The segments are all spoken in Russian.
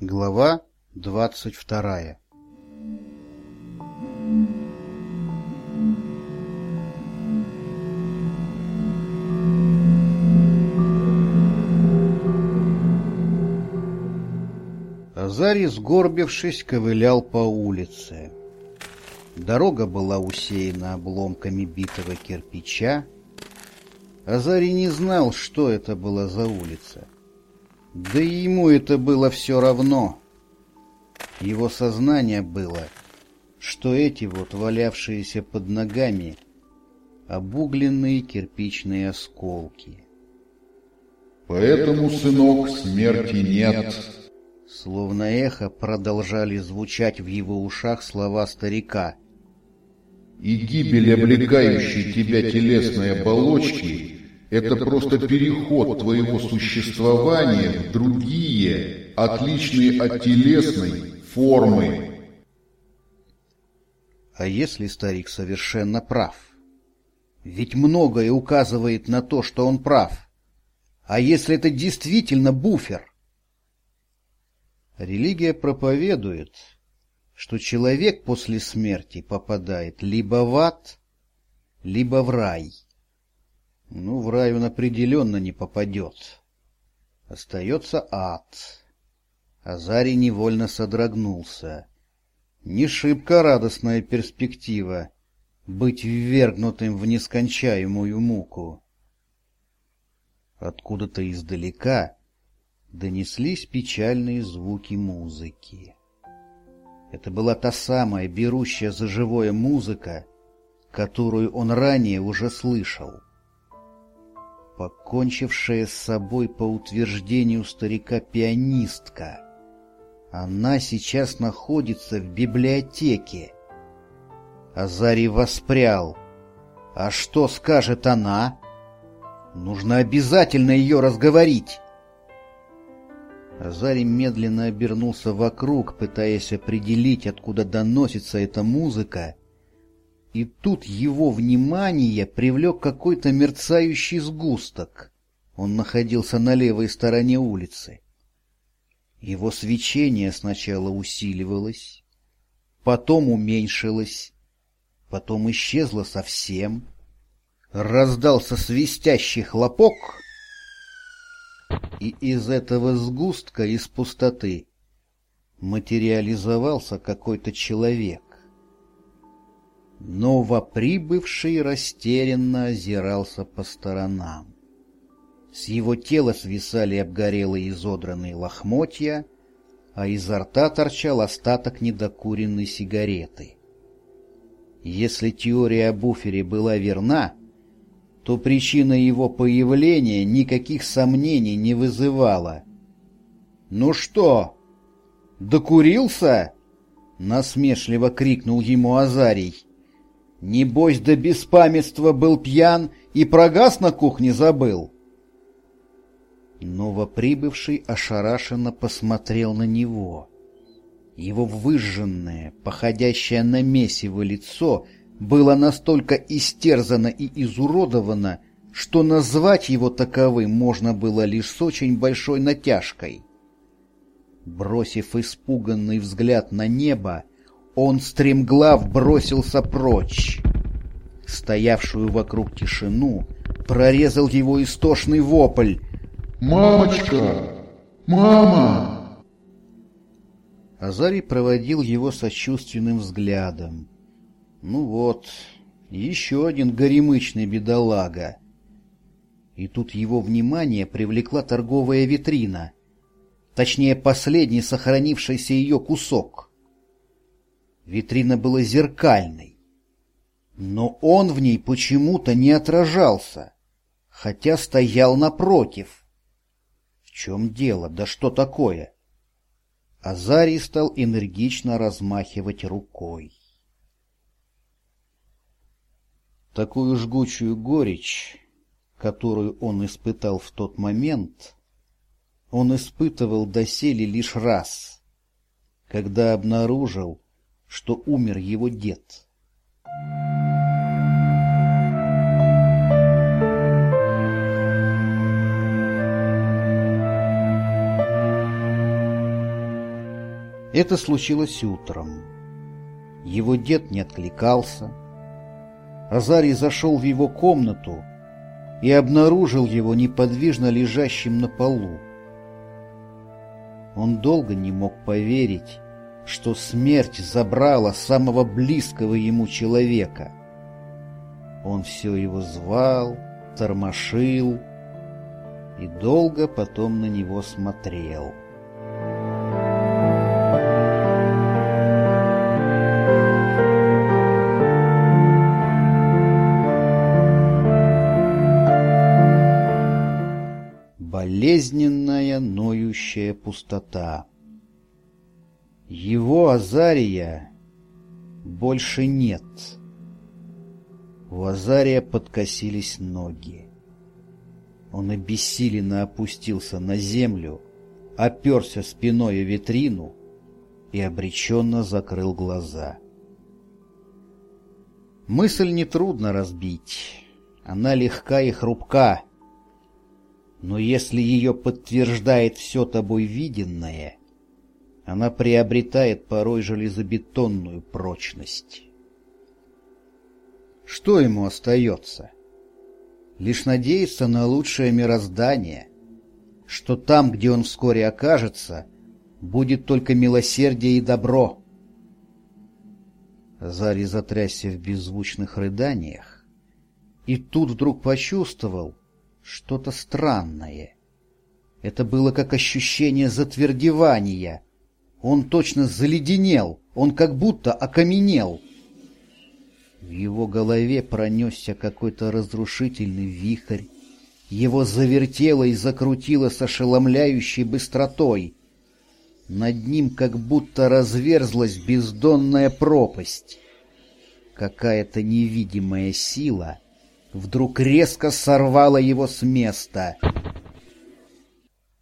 Глава двадцать вторая Азарий, сгорбившись, ковылял по улице. Дорога была усеяна обломками битого кирпича. Азарий не знал, что это была за улица. Да и ему это было все равно. Его сознание было, что эти вот валявшиеся под ногами обугленные кирпичные осколки. Поэтому, сынок, смерти нет. Словно эхо продолжали звучать в его ушах слова старика. И гибель облекающей тебя телесной оболочки это просто переход твоего существования в другие, отличные от телесной, формы. А если старик совершенно прав? Ведь многое указывает на то, что он прав. А если это действительно буфер? Религия проповедует, что человек после смерти попадает либо в ад, либо в рай. Ну, в рай он определенно не попадет. Остается ад. Азарий невольно содрогнулся. Не шибко радостная перспектива быть ввергнутым в нескончаемую муку. Откуда-то издалека донеслись печальные звуки музыки. Это была та самая берущая за живое музыка, которую он ранее уже слышал покончившая с собой по утверждению старика-пианистка. Она сейчас находится в библиотеке. Азарий воспрял. А что скажет она? Нужно обязательно ее разговорить. Азарий медленно обернулся вокруг, пытаясь определить, откуда доносится эта музыка, и тут его внимание привлек какой-то мерцающий сгусток. Он находился на левой стороне улицы. Его свечение сначала усиливалось, потом уменьшилось, потом исчезло совсем. Раздался свистящий хлопок, и из этого сгустка, из пустоты, материализовался какой-то человек. Новоприбывший растерянно озирался по сторонам. С его тела свисали обгорелые изодранные лохмотья, а изо рта торчал остаток недокуренной сигареты. Если теория о буфере была верна, то причина его появления никаких сомнений не вызывала. «Ну что, докурился?» — насмешливо крикнул ему Азарий. Небось до беспамятства был пьян и прогаз на кухне забыл. Новоприбывший ошарашенно посмотрел на него. Его выжженное, походящее на месиво лицо было настолько истерзано и изуродовано, что назвать его таковым можно было лишь с очень большой натяжкой. Бросив испуганный взгляд на небо, он стремглав бросился прочь. Стоявшую вокруг тишину прорезал его истошный вопль. «Мамочка! Мама!» Азарий проводил его сочувственным взглядом. «Ну вот, еще один горемычный бедолага». И тут его внимание привлекла торговая витрина, точнее, последний сохранившийся ее кусок — Витрина была зеркальной, но он в ней почему-то не отражался, хотя стоял напротив. В чем дело? Да что такое? Азарий стал энергично размахивать рукой. Такую жгучую горечь, которую он испытал в тот момент, он испытывал доселе лишь раз, когда обнаружил, что умер его дед. Это случилось утром. Его дед не откликался. Азарий зашел в его комнату и обнаружил его неподвижно лежащим на полу. Он долго не мог поверить, что смерть забрала самого близкого ему человека. Он все его звал, тормошил и долго потом на него смотрел. Болезненная ноющая пустота. Его Азария больше нет. У Азария подкосились ноги. Он обессиленно опустился на землю, оперся спиной о витрину и обреченно закрыл глаза. Мысль нетрудно разбить. Она легка и хрупка. Но если ее подтверждает все тобой виденное, она приобретает порой железобетонную прочность. Что ему остается? Лишь надеяться на лучшее мироздание, что там, где он вскоре окажется, будет только милосердие и добро. Зари затрясся в беззвучных рыданиях, и тут вдруг почувствовал что-то странное. Это было как ощущение затвердевания — он точно заледенел, он как будто окаменел. В его голове пронесся какой-то разрушительный вихрь. Его завертело и закрутило с ошеломляющей быстротой. Над ним как будто разверзлась бездонная пропасть. Какая-то невидимая сила вдруг резко сорвала его с места —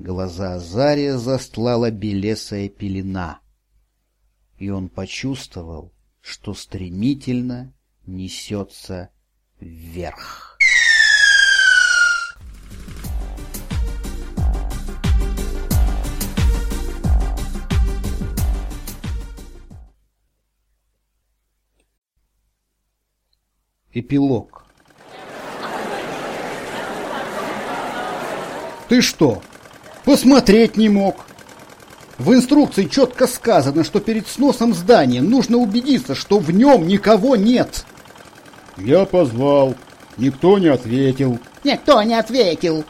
Глаза Азария застлала белесая пелена, и он почувствовал, что стремительно несется вверх. Эпилог «Ты что, Посмотреть не мог. В инструкции четко сказано, что перед сносом здания нужно убедиться, что в нем никого нет. Я позвал. Никто не ответил. Никто не ответил.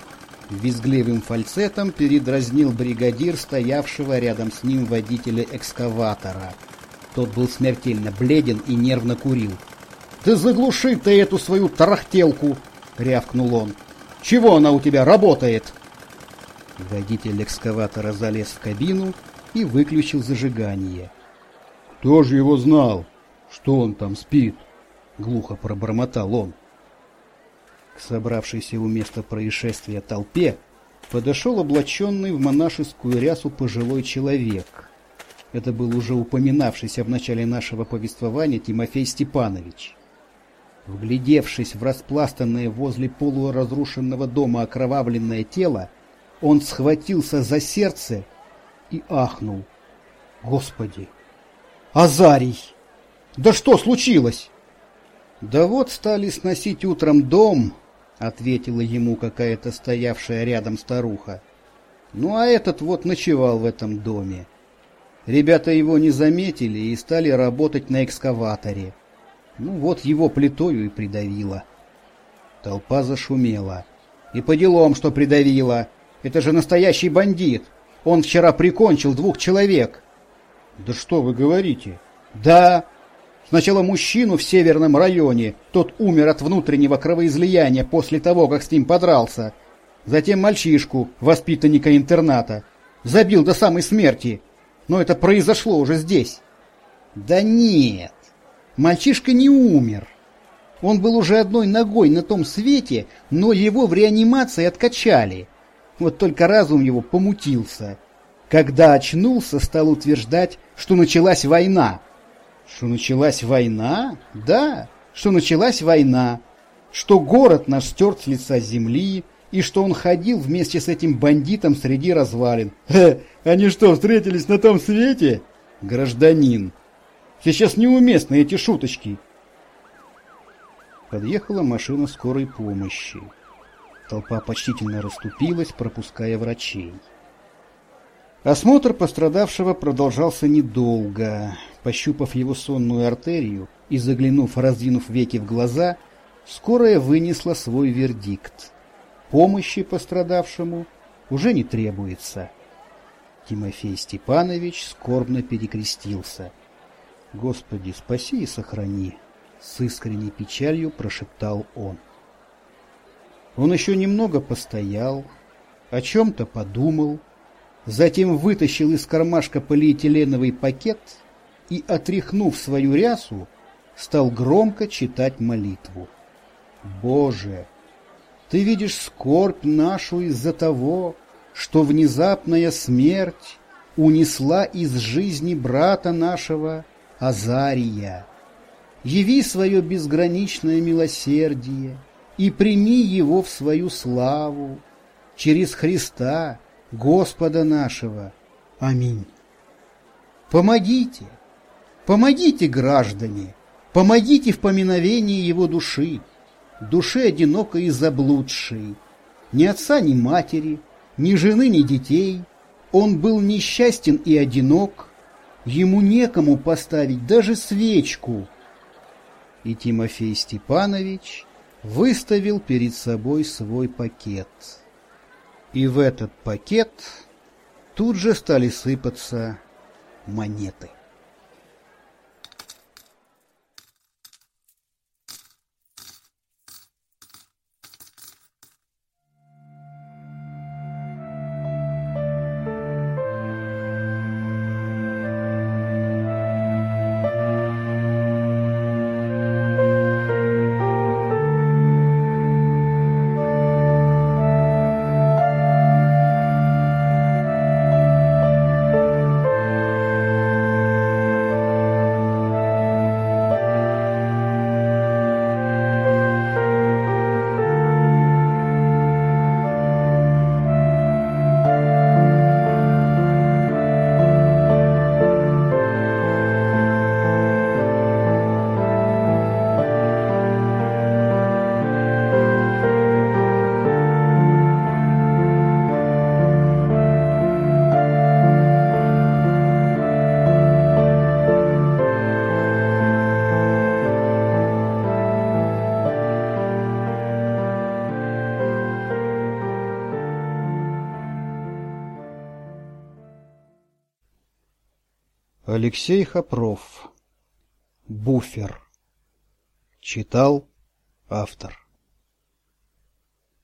Визгливым фальцетом передразнил бригадир, стоявшего рядом с ним водителя экскаватора. Тот был смертельно бледен и нервно курил. «Ты заглуши ты эту свою тарахтелку!» — рявкнул он. «Чего она у тебя работает?» Водитель экскаватора залез в кабину и выключил зажигание. «Кто же его знал, что он там спит?» — глухо пробормотал он. К собравшейся у места происшествия толпе подошел облаченный в монашескую рясу пожилой человек. Это был уже упоминавшийся в начале нашего повествования Тимофей Степанович. Вглядевшись в распластанное возле полуразрушенного дома окровавленное тело, он схватился за сердце и ахнул. Господи! Азарий! Да что случилось? Да вот стали сносить утром дом, ответила ему какая-то стоявшая рядом старуха. Ну а этот вот ночевал в этом доме. Ребята его не заметили и стали работать на экскаваторе. Ну вот его плитою и придавило. Толпа зашумела. И по делам, что придавило. Это же настоящий бандит. Он вчера прикончил двух человек. Да что вы говорите? Да. Сначала мужчину в северном районе. Тот умер от внутреннего кровоизлияния после того, как с ним подрался. Затем мальчишку, воспитанника интерната. Забил до самой смерти. Но это произошло уже здесь. Да нет. Мальчишка не умер. Он был уже одной ногой на том свете, но его в реанимации откачали. Вот только разум его помутился. Когда очнулся, стал утверждать, что началась война. Что началась война? Да, что началась война. Что город наш стерт с лица земли, и что он ходил вместе с этим бандитом среди развалин. Ха, они что, встретились на том свете? гражданин. Сейчас неуместны эти шуточки. Подъехала машина скорой помощи. Толпа почтительно расступилась, пропуская врачей. Осмотр пострадавшего продолжался недолго. Пощупав его сонную артерию и заглянув, раздвинув веки в глаза, скорая вынесла свой вердикт. Помощи пострадавшему уже не требуется. Тимофей Степанович скорбно перекрестился. «Господи, спаси и сохрани!» — с искренней печалью прошептал он. Он еще немного постоял, о чем-то подумал, затем вытащил из кармашка полиэтиленовый пакет и, отряхнув свою рясу, стал громко читать молитву. «Боже, ты видишь скорбь нашу из-за того, что внезапная смерть унесла из жизни брата нашего Азария. Яви свое безграничное милосердие и прими его в свою славу через Христа, Господа нашего. Аминь. Помогите, помогите, граждане, помогите в поминовении его души, души одинокой и заблудшей, ни отца, ни матери, ни жены, ни детей. Он был несчастен и одинок, ему некому поставить даже свечку. И Тимофей Степанович выставил перед собой свой пакет. И в этот пакет тут же стали сыпаться монеты. Алексей Хопров. Буфер. Читал автор.